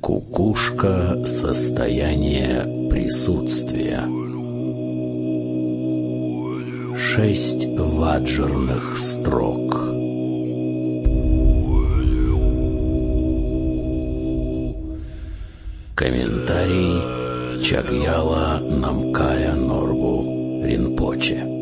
Кукушка состояние присутствия. Шесть ваджерных строк. Комментарий Чарьяла Намкая Норбу Ринпоче.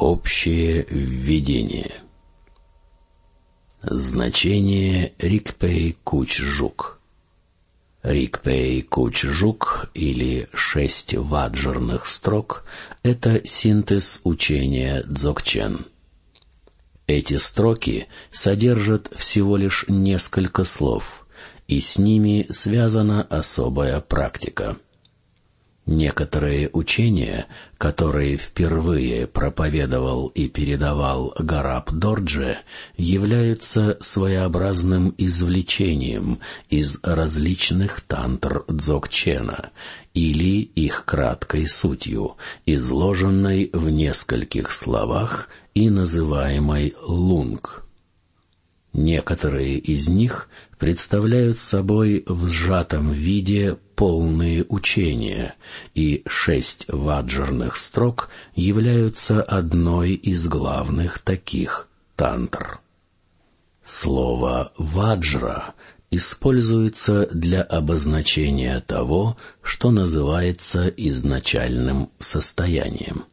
Общее введение. Значение Рикпей Куч-Жук Рикпей Куч-Жук или шесть ваджерных строк — это синтез учения Дзогчен. Эти строки содержат всего лишь несколько слов, и с ними связана особая практика — Некоторые учения, которые впервые проповедовал и передавал Гараб Дордже, являются своеобразным извлечением из различных тантр Дзогчена или их краткой сутью, изложенной в нескольких словах и называемой лунг. Некоторые из них представляют собой в сжатом виде полные учения, и шесть ваджерных строк являются одной из главных таких тантр. Слово «ваджра» используется для обозначения того, что называется изначальным состоянием.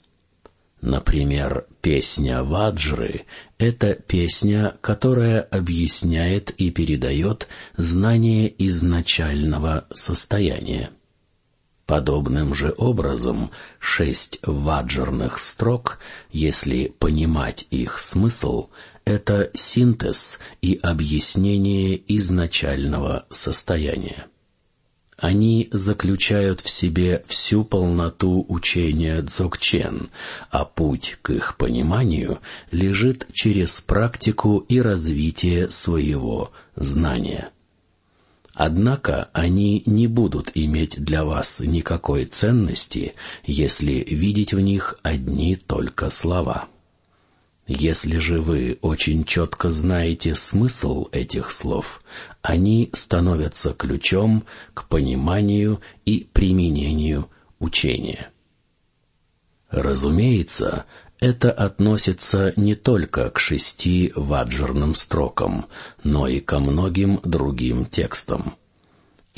Например, песня Ваджры — это песня, которая объясняет и передает знание изначального состояния. Подобным же образом шесть ваджерных строк, если понимать их смысл, это синтез и объяснение изначального состояния. Они заключают в себе всю полноту учения Дзогчен, а путь к их пониманию лежит через практику и развитие своего знания. Однако они не будут иметь для вас никакой ценности, если видеть в них одни только слова. Если же вы очень четко знаете смысл этих слов, они становятся ключом к пониманию и применению учения. Разумеется, это относится не только к шести ваджерным строкам, но и ко многим другим текстам.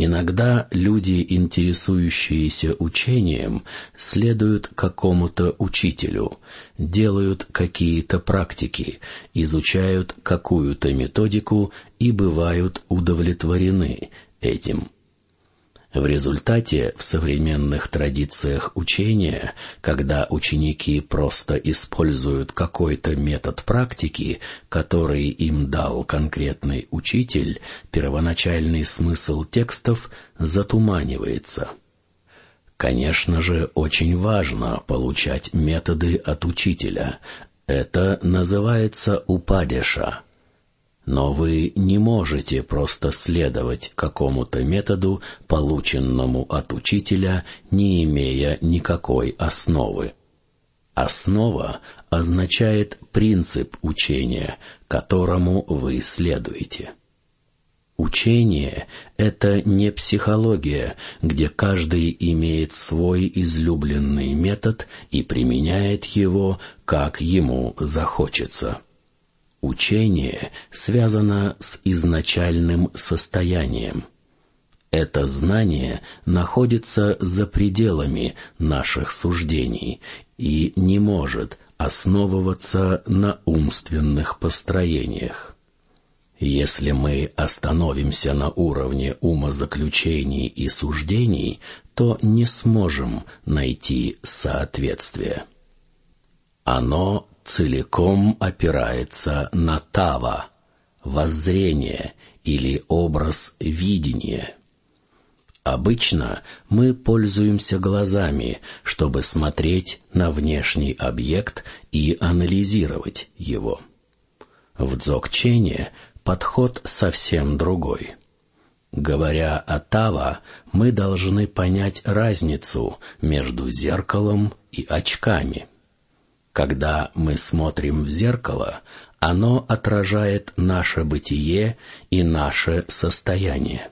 Иногда люди, интересующиеся учением, следуют какому-то учителю, делают какие-то практики, изучают какую-то методику и бывают удовлетворены этим. В результате в современных традициях учения, когда ученики просто используют какой-то метод практики, который им дал конкретный учитель, первоначальный смысл текстов затуманивается. Конечно же, очень важно получать методы от учителя. Это называется упадеша. Но вы не можете просто следовать какому-то методу, полученному от учителя, не имея никакой основы. Основа означает принцип учения, которому вы следуете. Учение — это не психология, где каждый имеет свой излюбленный метод и применяет его, как ему захочется. Учение связано с изначальным состоянием. Это знание находится за пределами наших суждений и не может основываться на умственных построениях. Если мы остановимся на уровне умозаключений и суждений, то не сможем найти соответствие. Оно целиком опирается на тава, воззрение или образ видения. Обычно мы пользуемся глазами, чтобы смотреть на внешний объект и анализировать его. В дзогчене подход совсем другой. Говоря о Тава, мы должны понять разницу между зеркалом и очками. Когда мы смотрим в зеркало, оно отражает наше бытие и наше состояние.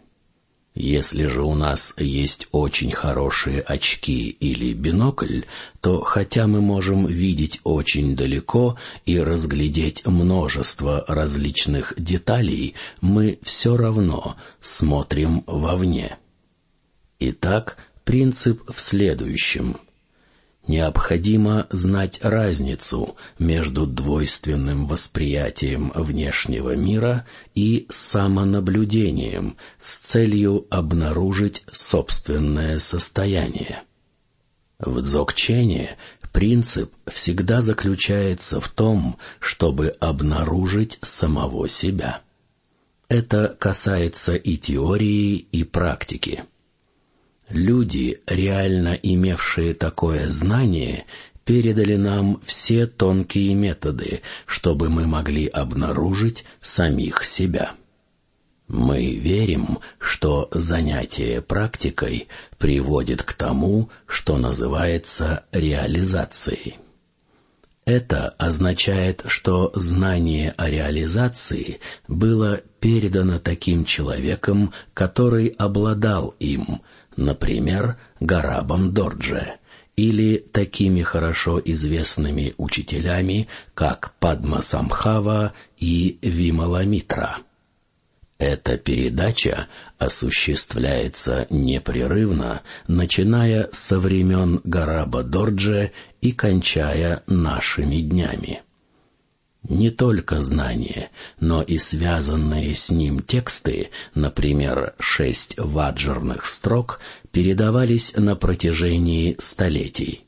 Если же у нас есть очень хорошие очки или бинокль, то хотя мы можем видеть очень далеко и разглядеть множество различных деталей, мы все равно смотрим вовне. Итак, принцип в следующем. Необходимо знать разницу между двойственным восприятием внешнего мира и самонаблюдением с целью обнаружить собственное состояние. В дзогчене принцип всегда заключается в том, чтобы обнаружить самого себя. Это касается и теории, и практики. Люди, реально имевшие такое знание, передали нам все тонкие методы, чтобы мы могли обнаружить самих себя. Мы верим, что занятие практикой приводит к тому, что называется реализацией. Это означает, что знание о реализации было передано таким человеком, который обладал им, например, Гарабом Дордже, или такими хорошо известными учителями, как Падма Самхава и Вималамитра. Эта передача осуществляется непрерывно, начиная со времен Гараба Дордже и кончая нашими днями. Не только знания, но и связанные с ним тексты, например, шесть ваджерных строк, передавались на протяжении столетий.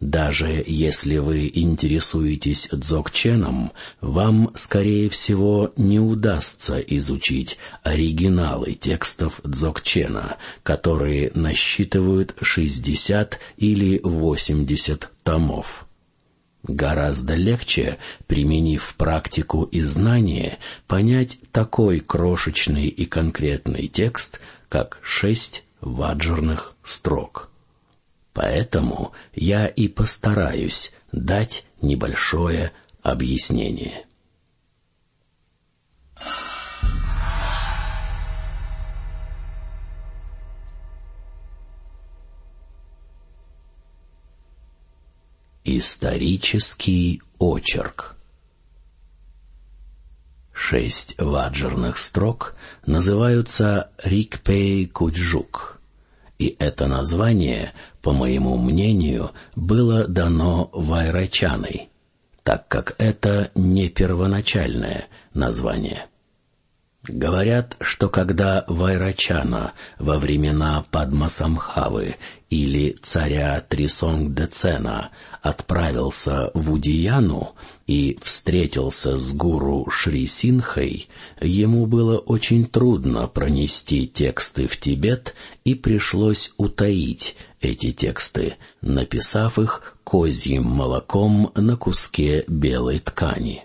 Даже если вы интересуетесь дзогченом, вам, скорее всего, не удастся изучить оригиналы текстов дзогчена, которые насчитывают 60 или 80 томов. Гораздо легче, применив практику и знание, понять такой крошечный и конкретный текст, как шесть ваджерных строк. Поэтому я и постараюсь дать небольшое объяснение. Исторический очерк Шесть ваджерных строк называются Рикпей Куджук, и это название, по моему мнению, было дано Вайрачаной, так как это не первоначальное название. Говорят, что когда Вайрачана во времена Падмасамхавы или царя Трисонг-Децена отправился в Удияну и встретился с гуру Шри Синхой, ему было очень трудно пронести тексты в Тибет и пришлось утаить эти тексты, написав их козьим молоком на куске белой ткани.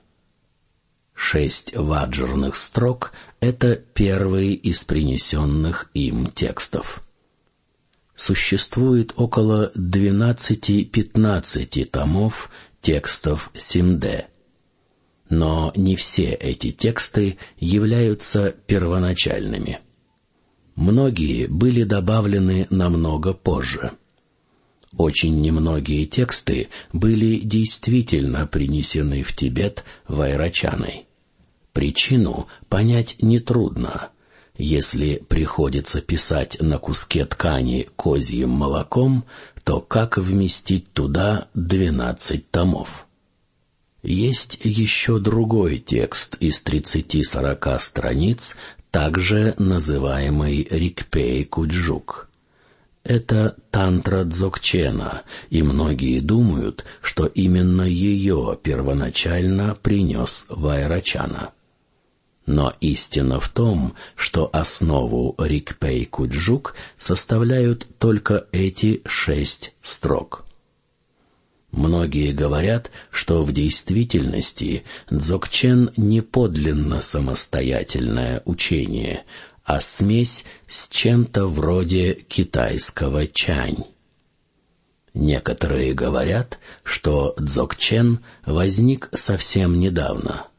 Шесть ваджерных строк — это первые из принесенных им текстов. Существует около 12-15 томов текстов Симде. Но не все эти тексты являются первоначальными. Многие были добавлены намного позже. Очень немногие тексты были действительно принесены в Тибет Вайрачаной. Причину понять нетрудно. Если приходится писать на куске ткани козьим молоком, то как вместить туда двенадцать томов? Есть еще другой текст из тридцати-сорока страниц, также называемый Рикпей Куджук. Это тантра Дзогчена, и многие думают, что именно ее первоначально принес Вайрачана. Но истина в том, что основу Рикпей Куджук составляют только эти шесть строк. Многие говорят, что в действительности Дзогчен не подлинно самостоятельное учение, а смесь с чем-то вроде китайского чань. Некоторые говорят, что Дзогчен возник совсем недавно —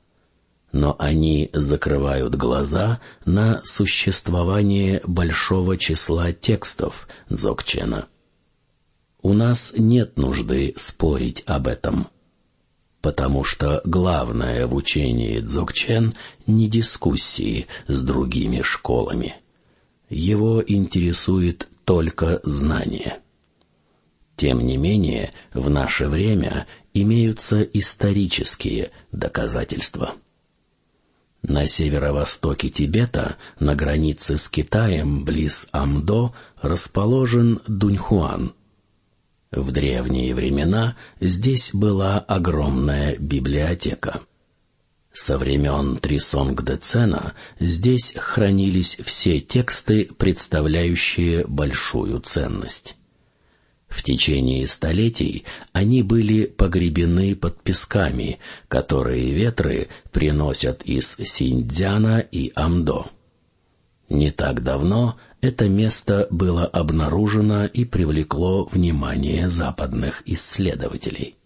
но они закрывают глаза на существование большого числа текстов Дзогчена. У нас нет нужды спорить об этом, потому что главное в учении Дзогчен не дискуссии с другими школами. Его интересует только знание. Тем не менее, в наше время имеются исторические доказательства. На северо-востоке Тибета, на границе с Китаем, близ Амдо, расположен Дуньхуан. В древние времена здесь была огромная библиотека. Со времен Трисонг-де-Цена здесь хранились все тексты, представляющие большую ценность. В течение столетий они были погребены под песками, которые ветры приносят из Синьцзяна и Амдо. Не так давно это место было обнаружено и привлекло внимание западных исследователей.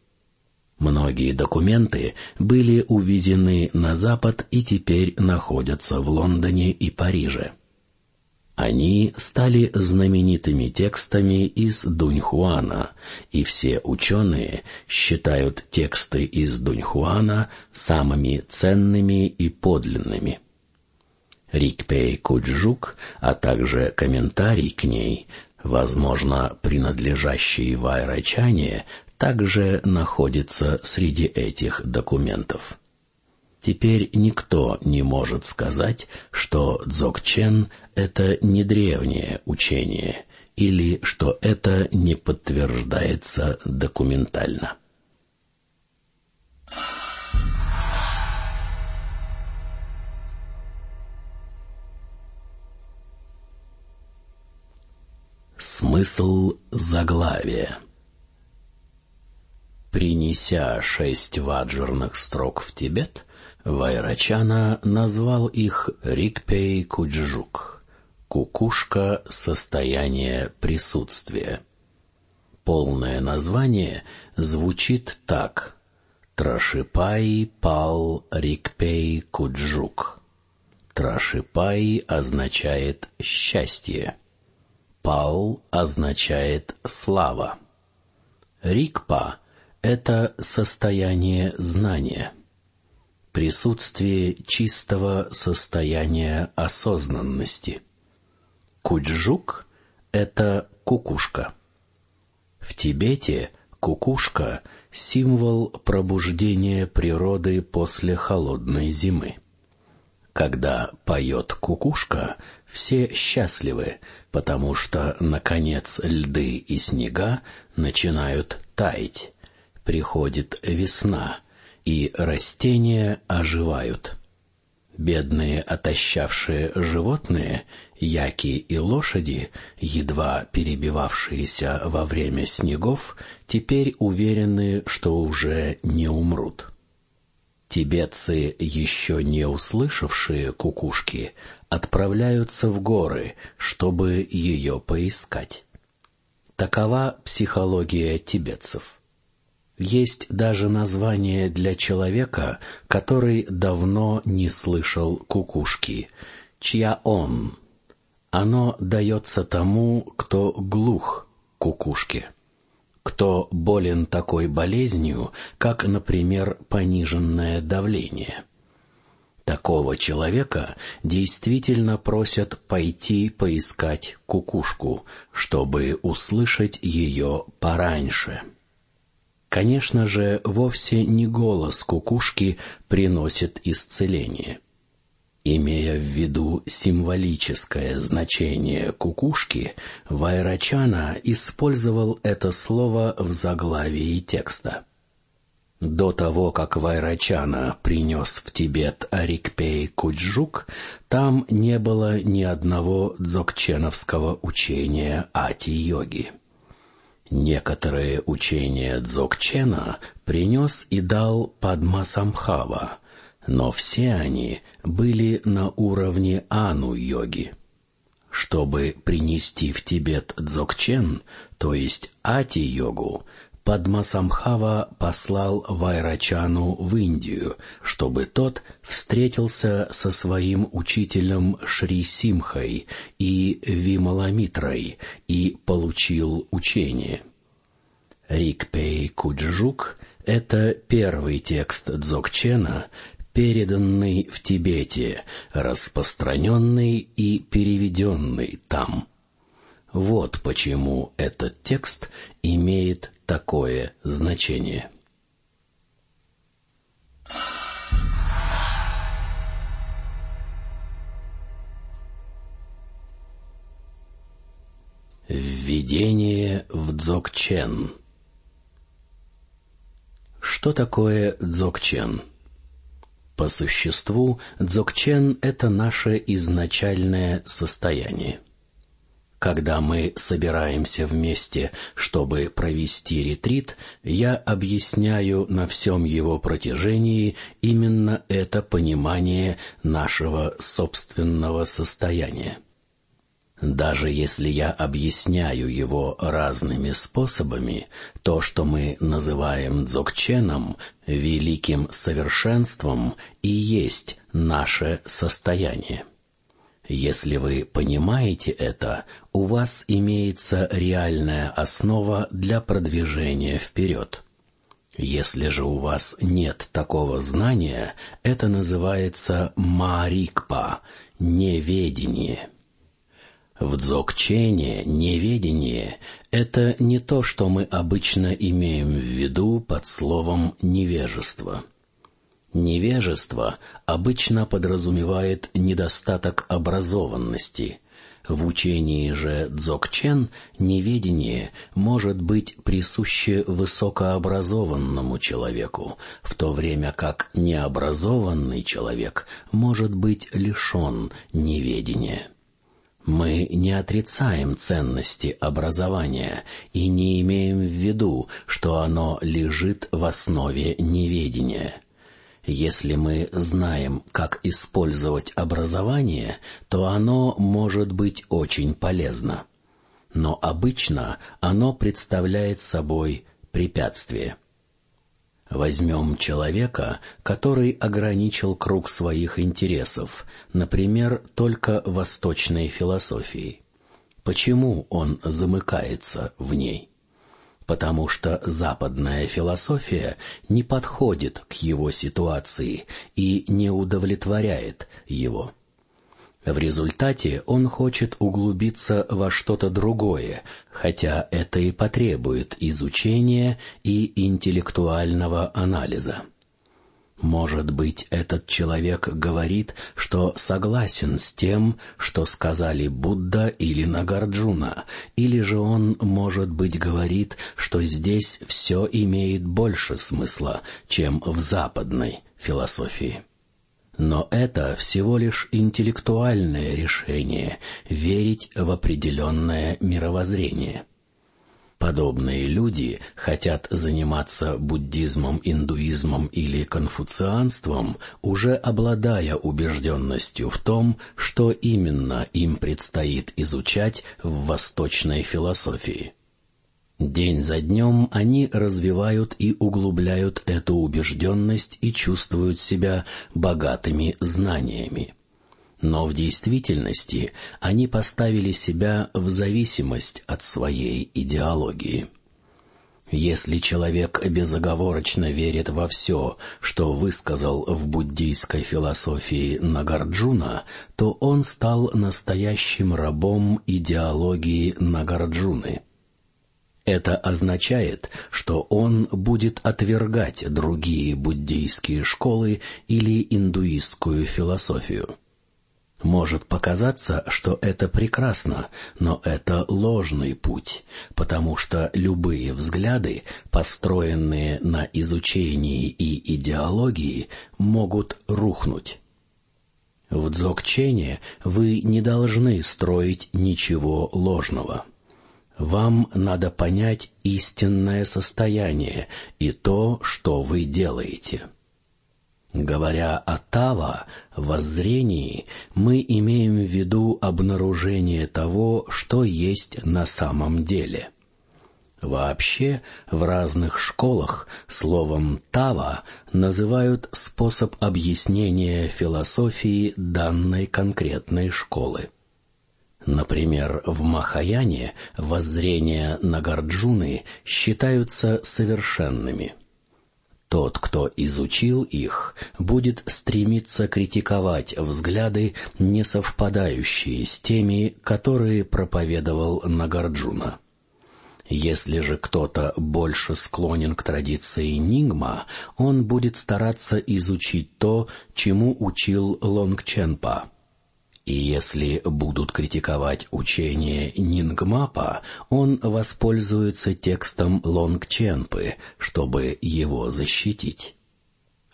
Многие документы были увезены на Запад и теперь находятся в Лондоне и Париже. Они стали знаменитыми текстами из Дуньхуана, и все ученые считают тексты из Дуньхуана самыми ценными и подлинными. Рикпей Куджук, а также комментарий к ней, возможно, принадлежащий Вайрачане, также находится среди этих документов. Теперь никто не может сказать, что Дзогчен — это не древнее учение, или что это не подтверждается документально. Смысл заглавия Принеся шесть ваджерных строк в Тибет, Вайрачана назвал их Рикпей Куджук — кукушка состояния присутствия. Полное название звучит так — Трашипай Пал Рикпей Куджук. Трашипай означает «счастье». Пал означает «слава». Рикпа — это состояние знания — присутствие чистого состояния осознанности. Куджук — это кукушка. В Тибете кукушка — символ пробуждения природы после холодной зимы. Когда поет кукушка, все счастливы, потому что, наконец, льды и снега начинают таять. Приходит весна — и растения оживают. Бедные отощавшие животные, яки и лошади, едва перебивавшиеся во время снегов, теперь уверены, что уже не умрут. Тибетцы, еще не услышавшие кукушки, отправляются в горы, чтобы ее поискать. Такова психология тибетцев. Есть даже название для человека, который давно не слышал кукушки — чья он. Оно дается тому, кто глух кукушке, кто болен такой болезнью, как, например, пониженное давление. Такого человека действительно просят пойти поискать кукушку, чтобы услышать ее пораньше. Конечно же, вовсе не голос кукушки приносит исцеление. Имея в виду символическое значение кукушки, Вайрачана использовал это слово в заглавии текста. До того, как Вайрачана принес в Тибет Арикпей Куджук, там не было ни одного дзогченовского учения ати-йоги. Некоторые учения дзогчена принес и дал Падмасамхава, но все они были на уровне ану-йоги. Чтобы принести в Тибет дзогчен, то есть ати-йогу, Падмасамхава послал Вайрачану в Индию, чтобы тот встретился со своим учителем Шри Симхой и Вималамитрой и получил учение. Рикпей Куджук — это первый текст Дзогчена, переданный в Тибете, распространенный и переведенный там. Вот почему этот текст имеет такое значение. Введение в Дзогчен Что такое Дзогчен? По существу, Дзогчен — это наше изначальное состояние. Когда мы собираемся вместе, чтобы провести ретрит, я объясняю на всем его протяжении именно это понимание нашего собственного состояния. Даже если я объясняю его разными способами, то, что мы называем дзогченом, великим совершенством, и есть наше состояние. Если вы понимаете это, у вас имеется реальная основа для продвижения вперед. Если же у вас нет такого знания, это называется марикпа — неведение. В дзогчене неведение — это не то, что мы обычно имеем в виду под словом «невежество». Невежество обычно подразумевает недостаток образованности. В учении же дзогчен неведение может быть присуще высокообразованному человеку, в то время как необразованный человек может быть лишен неведения. Мы не отрицаем ценности образования и не имеем в виду, что оно лежит в основе неведения. Если мы знаем, как использовать образование, то оно может быть очень полезно. Но обычно оно представляет собой препятствие. Возьмем человека, который ограничил круг своих интересов, например, только восточной философией. Почему он замыкается в ней? потому что западная философия не подходит к его ситуации и не удовлетворяет его. В результате он хочет углубиться во что-то другое, хотя это и потребует изучения и интеллектуального анализа. Может быть, этот человек говорит, что согласен с тем, что сказали Будда или Нагарджуна, или же он, может быть, говорит, что здесь все имеет больше смысла, чем в западной философии. Но это всего лишь интеллектуальное решение верить в определенное мировоззрение. Подобные люди хотят заниматься буддизмом, индуизмом или конфуцианством, уже обладая убежденностью в том, что именно им предстоит изучать в восточной философии. День за днем они развивают и углубляют эту убежденность и чувствуют себя богатыми знаниями но в действительности они поставили себя в зависимость от своей идеологии. Если человек безоговорочно верит во все, что высказал в буддийской философии Нагарджуна, то он стал настоящим рабом идеологии Нагарджуны. Это означает, что он будет отвергать другие буддийские школы или индуистскую философию. Может показаться, что это прекрасно, но это ложный путь, потому что любые взгляды, построенные на изучении и идеологии, могут рухнуть. В дзогчене вы не должны строить ничего ложного. Вам надо понять истинное состояние и то, что вы делаете. Говоря о тава, воззрении, мы имеем в виду обнаружение того, что есть на самом деле. Вообще, в разных школах словом «тава» называют способ объяснения философии данной конкретной школы. Например, в Махаяне воззрения на Гарджуны считаются совершенными – тот, кто изучил их, будет стремиться критиковать взгляды, не совпадающие с теми, которые проповедовал Нагарджуна. Если же кто-то больше склонен к традиции Нингма, он будет стараться изучить то, чему учил Лонгченпа — и если будут критиковать учение Нингмапа, он воспользуется текстом Лонгченпы, чтобы его защитить.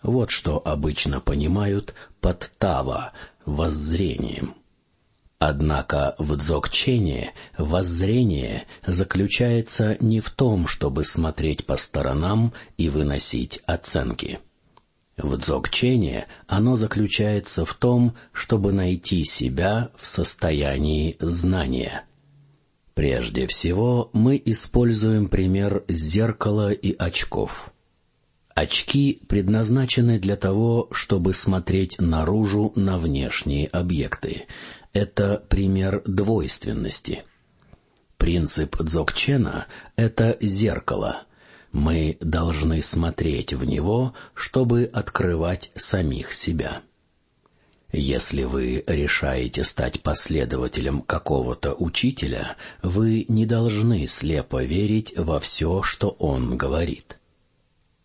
Вот что обычно понимают под тава воззрением. Однако в дзогчене воззрение заключается не в том, чтобы смотреть по сторонам и выносить оценки. В дзогчене оно заключается в том, чтобы найти себя в состоянии знания. Прежде всего, мы используем пример зеркала и очков. Очки предназначены для того, чтобы смотреть наружу на внешние объекты. Это пример двойственности. Принцип дзогчена — это зеркало — мы должны смотреть в него, чтобы открывать самих себя. Если вы решаете стать последователем какого-то учителя, вы не должны слепо верить во все, что он говорит.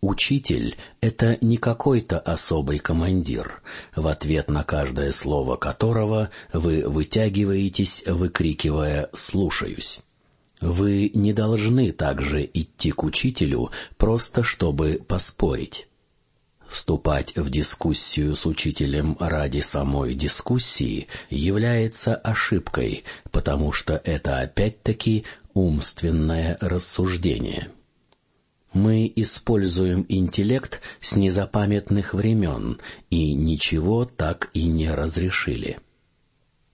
Учитель — это не какой-то особый командир, в ответ на каждое слово которого вы вытягиваетесь, выкрикивая «слушаюсь». Вы не должны также идти к учителю просто чтобы поспорить. Вступать в дискуссию с учителем ради самой дискуссии является ошибкой, потому что это опять-таки умственное рассуждение. Мы используем интеллект с незапамятных времен и ничего так и не разрешили.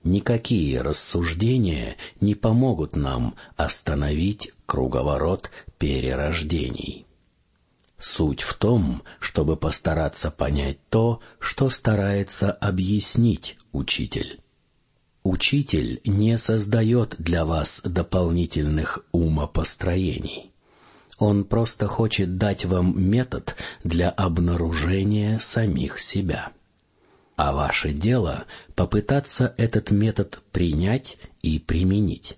Никакие рассуждения не помогут нам остановить круговорот перерождений. Суть в том, чтобы постараться понять то, что старается объяснить учитель. Учитель не создает для вас дополнительных умопостроений. Он просто хочет дать вам метод для обнаружения самих себя а ваше дело — попытаться этот метод принять и применить.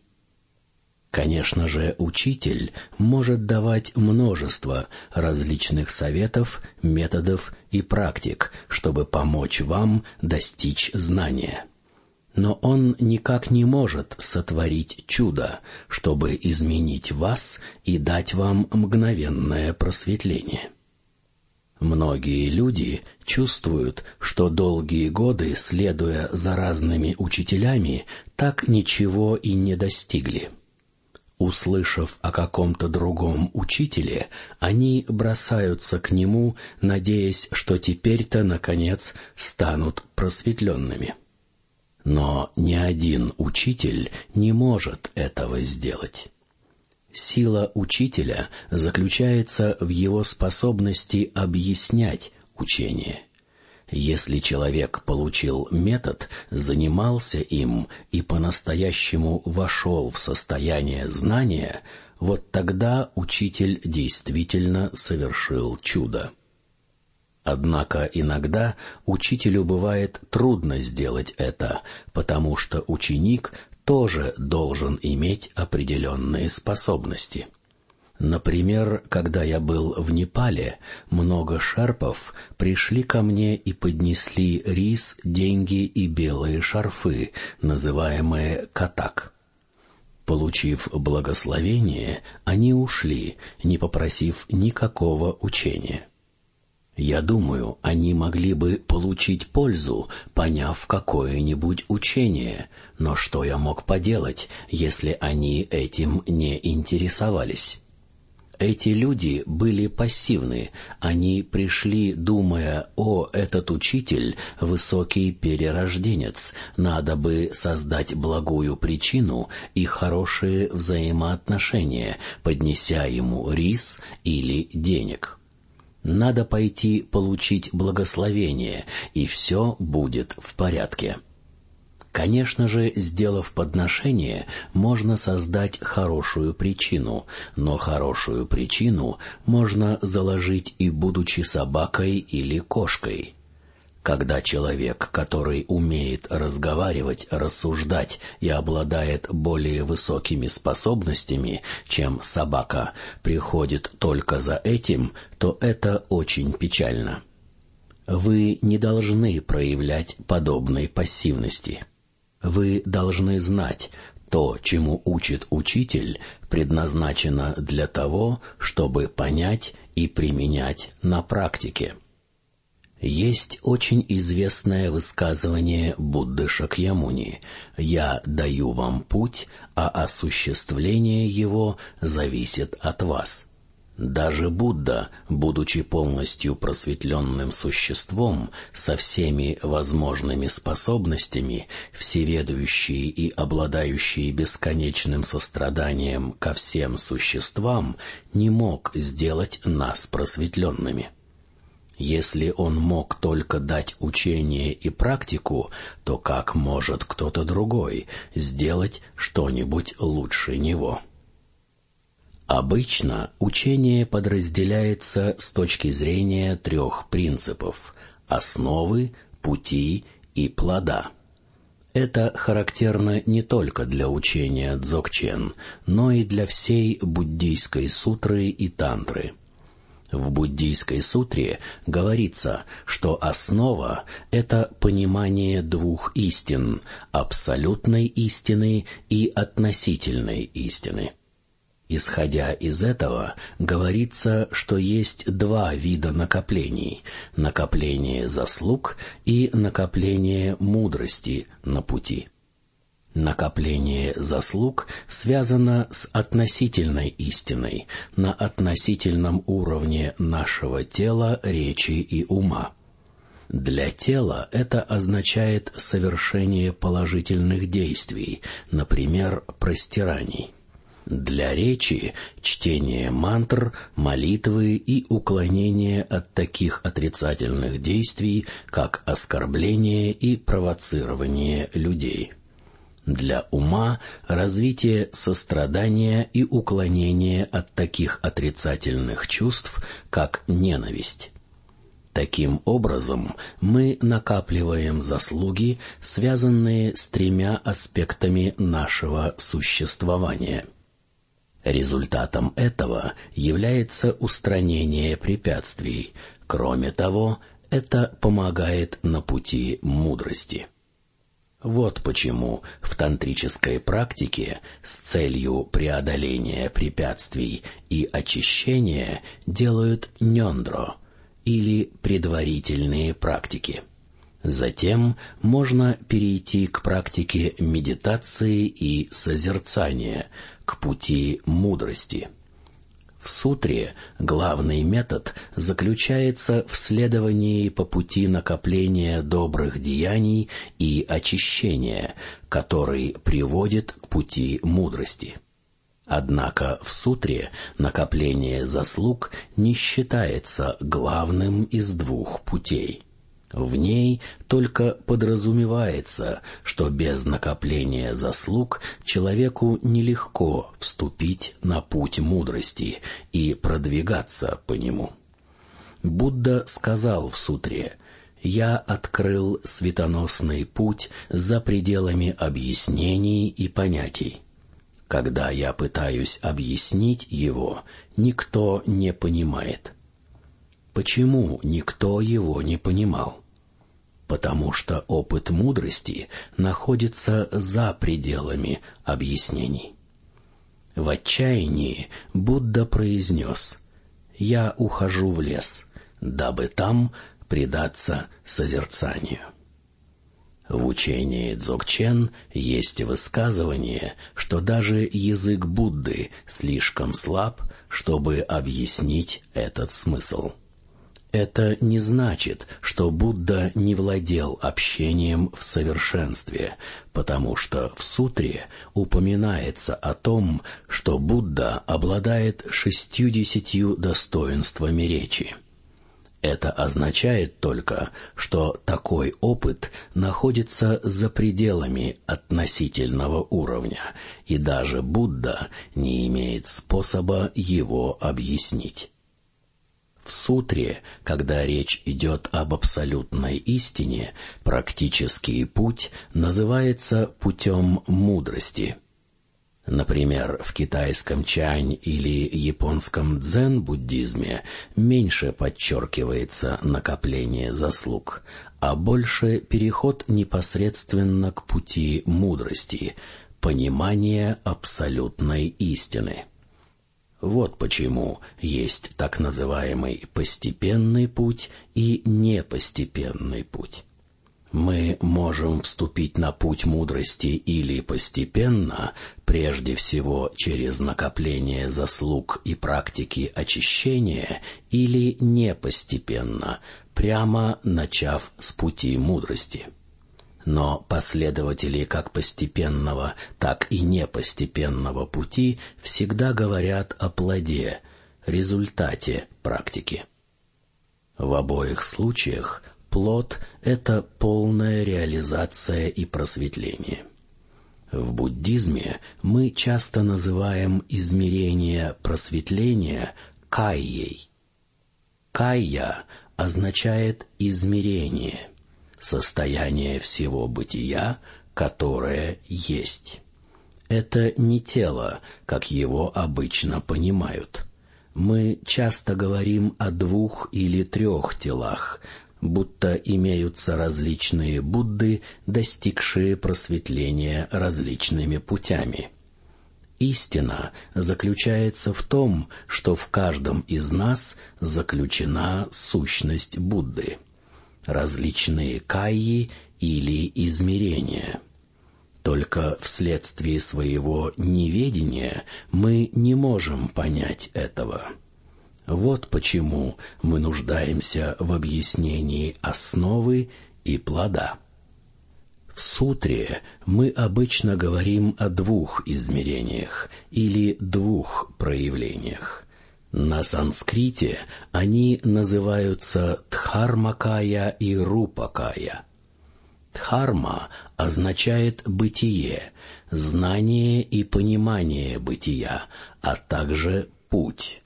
Конечно же, учитель может давать множество различных советов, методов и практик, чтобы помочь вам достичь знания. Но он никак не может сотворить чудо, чтобы изменить вас и дать вам мгновенное просветление. Многие люди чувствуют, что долгие годы, следуя за разными учителями, так ничего и не достигли. Услышав о каком-то другом учителе, они бросаются к нему, надеясь, что теперь-то, наконец, станут просветленными. Но ни один учитель не может этого сделать. Сила учителя заключается в его способности объяснять учение. Если человек получил метод, занимался им и по-настоящему вошел в состояние знания, вот тогда учитель действительно совершил чудо. Однако иногда учителю бывает трудно сделать это, потому что ученик тоже должен иметь определенные способности. Например, когда я был в Непале, много шерпов пришли ко мне и поднесли рис, деньги и белые шарфы, называемые катак. Получив благословение, они ушли, не попросив никакого учения. Я думаю, они могли бы получить пользу, поняв какое-нибудь учение, но что я мог поделать, если они этим не интересовались? Эти люди были пассивны, они пришли, думая, «О, этот учитель — высокий перерожденец, надо бы создать благую причину и хорошие взаимоотношения, поднеся ему рис или денег». Надо пойти получить благословение, и все будет в порядке. Конечно же, сделав подношение, можно создать хорошую причину, но хорошую причину можно заложить и будучи собакой или кошкой. Когда человек, который умеет разговаривать, рассуждать и обладает более высокими способностями, чем собака, приходит только за этим, то это очень печально. Вы не должны проявлять подобной пассивности. Вы должны знать, то, чему учит учитель, предназначено для того, чтобы понять и применять на практике. Есть очень известное высказывание Будды Шакьямуни «Я даю вам путь, а осуществление его зависит от вас». Даже Будда, будучи полностью просветленным существом, со всеми возможными способностями, всеведущий и обладающий бесконечным состраданием ко всем существам, не мог сделать нас просветленными. Если он мог только дать учение и практику, то как может кто-то другой сделать что-нибудь лучше него? Обычно учение подразделяется с точки зрения трех принципов – основы, пути и плода. Это характерно не только для учения дзогчен, но и для всей буддийской сутры и тантры – в буддийской сутре говорится, что основа — это понимание двух истин — абсолютной истины и относительной истины. Исходя из этого, говорится, что есть два вида накоплений — накопление заслуг и накопление мудрости на пути. Накопление заслуг связано с относительной истиной на относительном уровне нашего тела, речи и ума. Для тела это означает совершение положительных действий, например, простираний. Для речи — чтение мантр, молитвы и уклонение от таких отрицательных действий, как оскорбление и провоцирование людей. Для ума развитие сострадания и уклонение от таких отрицательных чувств, как ненависть. Таким образом, мы накапливаем заслуги, связанные с тремя аспектами нашего существования. Результатом этого является устранение препятствий. Кроме того, это помогает на пути мудрости. Вот почему в тантрической практике с целью преодоления препятствий и очищения делают нёндро или предварительные практики. Затем можно перейти к практике медитации и созерцания, к пути мудрости – в сутре главный метод заключается в следовании по пути накопления добрых деяний и очищения, который приводит к пути мудрости. Однако в сутре накопление заслуг не считается главным из двух путей. В ней только подразумевается, что без накопления заслуг человеку нелегко вступить на путь мудрости и продвигаться по нему. Будда сказал в сутре «Я открыл светоносный путь за пределами объяснений и понятий. Когда я пытаюсь объяснить его, никто не понимает». Почему никто его не понимал? Потому что опыт мудрости находится за пределами объяснений. В отчаянии Будда произнес «Я ухожу в лес, дабы там предаться созерцанию». В учении Дзогчен есть высказывание, что даже язык Будды слишком слаб, чтобы объяснить этот смысл. Это не значит, что Будда не владел общением в совершенстве, потому что в сутре упоминается о том, что Будда обладает шестьюдесятью достоинствами речи. Это означает только, что такой опыт находится за пределами относительного уровня, и даже Будда не имеет способа его объяснить. В сутре, когда речь идет об абсолютной истине, практический путь называется путем мудрости. Например, в китайском чань или японском дзен-буддизме меньше подчеркивается накопление заслуг, а больше переход непосредственно к пути мудрости, понимания абсолютной истины. Вот почему есть так называемый постепенный путь и непостепенный путь. Мы можем вступить на путь мудрости или постепенно, прежде всего через накопление заслуг и практики очищения, или не постепенно, прямо начав с пути мудрости. Но последователи как постепенного, так и непостепенного пути всегда говорят о плоде, результате практики. В обоих случаях плод — это полная реализация и просветление. В буддизме мы часто называем измерение просветления кайей. Кайя означает измерение — состояние всего бытия, которое есть. Это не тело, как его обычно понимают. Мы часто говорим о двух или трех телах, будто имеются различные Будды, достигшие просветления различными путями. Истина заключается в том, что в каждом из нас заключена сущность Будды различные кайи или измерения. Только вследствие своего неведения мы не можем понять этого. Вот почему мы нуждаемся в объяснении основы и плода. В сутре мы обычно говорим о двух измерениях или двух проявлениях. На санскрите они называются Дхармакая и Рупакая. Дхарма означает бытие, знание и понимание бытия, а также путь.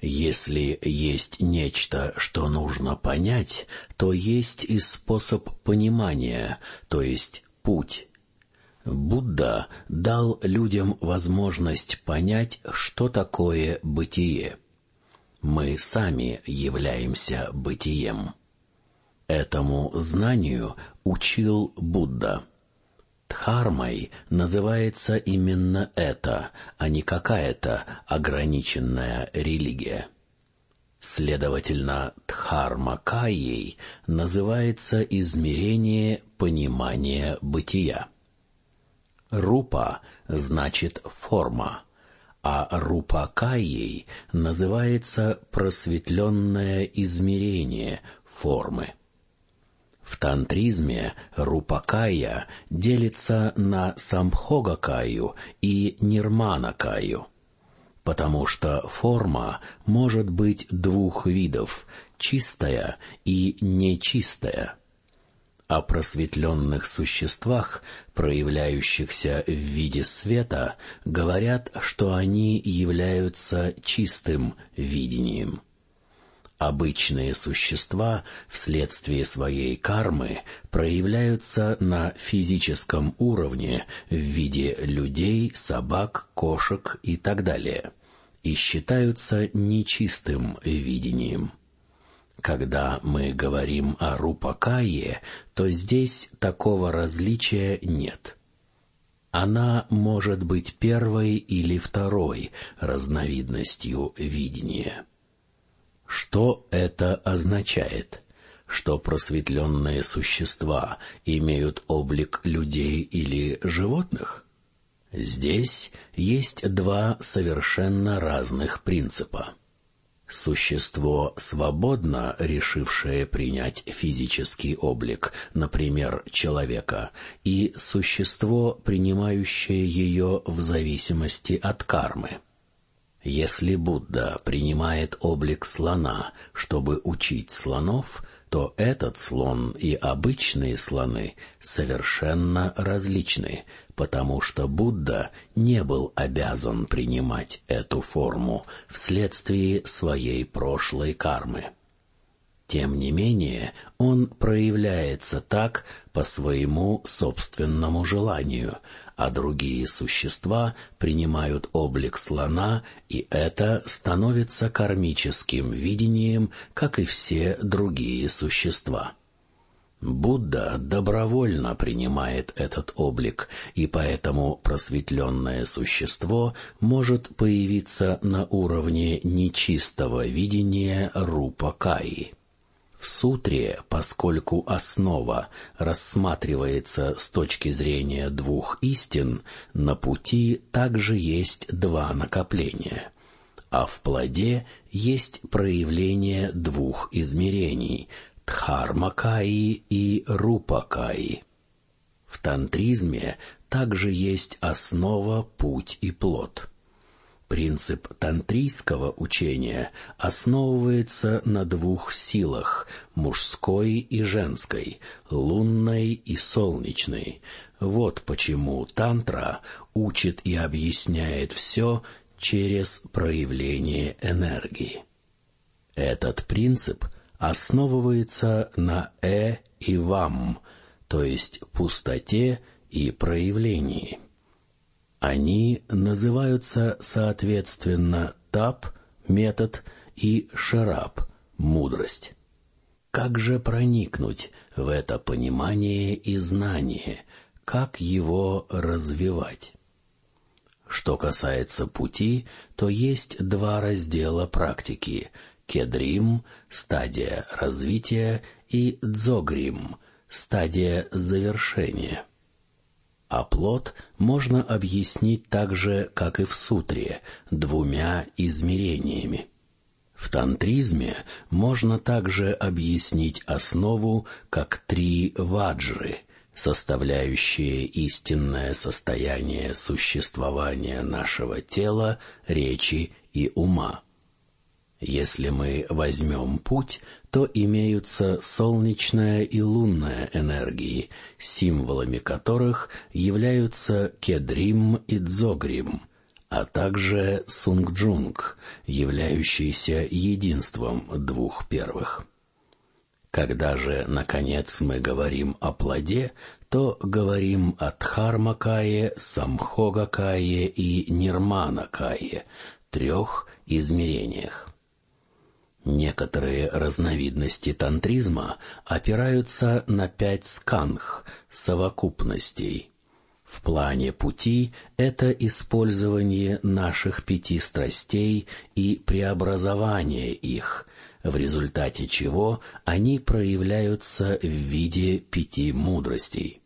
Если есть нечто, что нужно понять, то есть и способ понимания, то есть путь. Будда дал людям возможность понять, что такое бытие. Мы сами являемся бытием. Этому знанию учил Будда. Дхармой называется именно это, а не какая-то ограниченная религия. Следовательно, Дхармакайей называется измерение понимания бытия. Рупа значит форма, а рупакайей называется просветленное измерение формы. В тантризме рупакая делится на самхогакаю и нирманакаю. потому что форма может быть двух видов — чистая и нечистая. О просветленных существах, проявляющихся в виде света, говорят, что они являются чистым видением. Обычные существа вследствие своей кармы проявляются на физическом уровне в виде людей, собак, кошек и так далее, и считаются нечистым видением. Когда мы говорим о рупакае, то здесь такого различия нет. Она может быть первой или второй разновидностью видения. Что это означает? Что просветленные существа имеют облик людей или животных? Здесь есть два совершенно разных принципа. Существо, свободно решившее принять физический облик, например, человека, и существо, принимающее ее в зависимости от кармы. Если Будда принимает облик слона, чтобы учить слонов, то этот слон и обычные слоны совершенно различны, потому что Будда не был обязан принимать эту форму вследствие своей прошлой кармы. Тем не менее, он проявляется так по своему собственному желанию, а другие существа принимают облик слона, и это становится кармическим видением, как и все другие существа. Будда добровольно принимает этот облик, и поэтому просветленное существо может появиться на уровне нечистого видения Рупа Каи. В сутре, поскольку основа рассматривается с точки зрения двух истин, на пути также есть два накопления, а в плоде есть проявление двух измерений — Дхармакаи и Рупакаи. В тантризме также есть основа, путь и плод — Принцип тантрийского учения основывается на двух силах — мужской и женской, лунной и солнечной. Вот почему тантра учит и объясняет все через проявление энергии. Этот принцип основывается на «э» и «вам», то есть пустоте и проявлении. Они называются соответственно тап — метод и шараб — мудрость. Как же проникнуть в это понимание и знание, как его развивать? Что касается пути, то есть два раздела практики — кедрим — стадия развития, и дзогрим — стадия завершения — а плод можно объяснить так же, как и в сутре, двумя измерениями. В тантризме можно также объяснить основу как три ваджры, составляющие истинное состояние существования нашего тела, речи и ума. Если мы возьмем путь, то имеются солнечная и лунная энергии, символами которых являются кедрим и дзогрим, а также сунгджунг, являющийся единством двух первых. Когда же, наконец, мы говорим о плоде, то говорим о Дхармакае, Самхогакае и Нирманакае, трех измерениях. Некоторые разновидности тантризма опираются на пять сканх, совокупностей. В плане пути это использование наших пяти страстей и преобразование их, в результате чего они проявляются в виде пяти мудростей.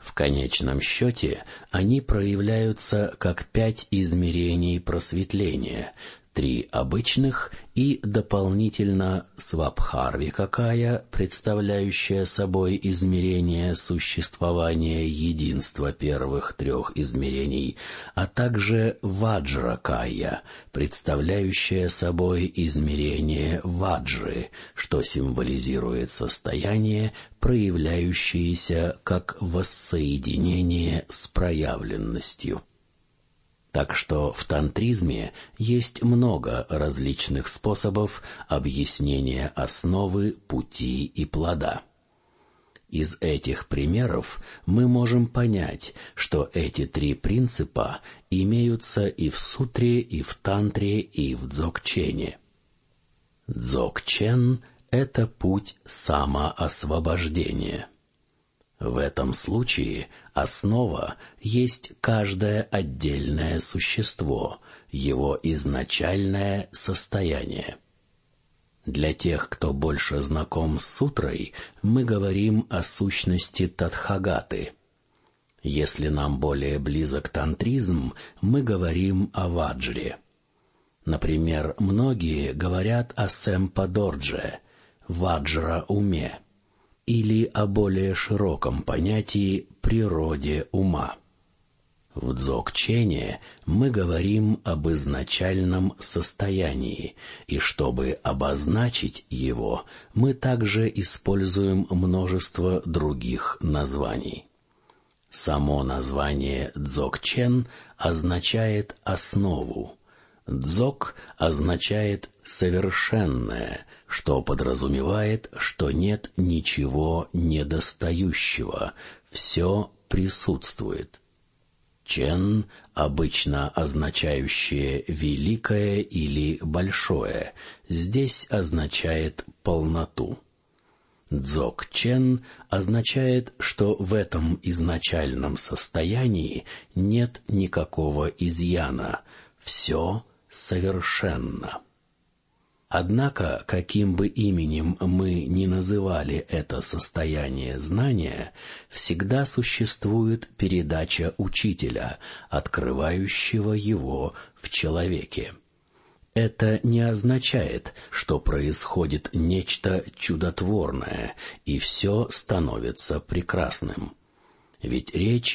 В конечном счете они проявляются как пять измерений просветления, три обычных и дополнительно свабхарви какая, представляющая собой измерение существования единства первых трех измерений, а также ваджракая, представляющая собой измерение ваджры, что символизирует состояние, проявляющееся как воссоединение с проявленностью. Так что в тантризме есть много различных способов объяснения основы, пути и плода. Из этих примеров мы можем понять, что эти три принципа имеются и в сутре, и в тантре, и в дзогчене. Дзогчен — это путь самоосвобождения. В этом случае основа есть каждое отдельное существо, его изначальное состояние. Для тех, кто больше знаком с сутрой, мы говорим о сущности Тадхагаты. Если нам более близок тантризм, мы говорим о ваджре. Например, многие говорят о сэмпадордже, ваджра-уме или о более широком понятии природе ума. В дзогчене мы говорим об изначальном состоянии, и чтобы обозначить его, мы также используем множество других названий. Само название дзогчен означает основу, Дзок означает «совершенное», что подразумевает, что нет ничего недостающего, все присутствует. Чен, обычно означающее «великое» или «большое», здесь означает «полноту». Дзок Чен означает, что в этом изначальном состоянии нет никакого изъяна, все совершенно. Однако, каким бы именем мы ни называли это состояние знания, всегда существует передача учителя, открывающего его в человеке. Это не означает, что происходит нечто чудотворное, и все становится прекрасным. Ведь речь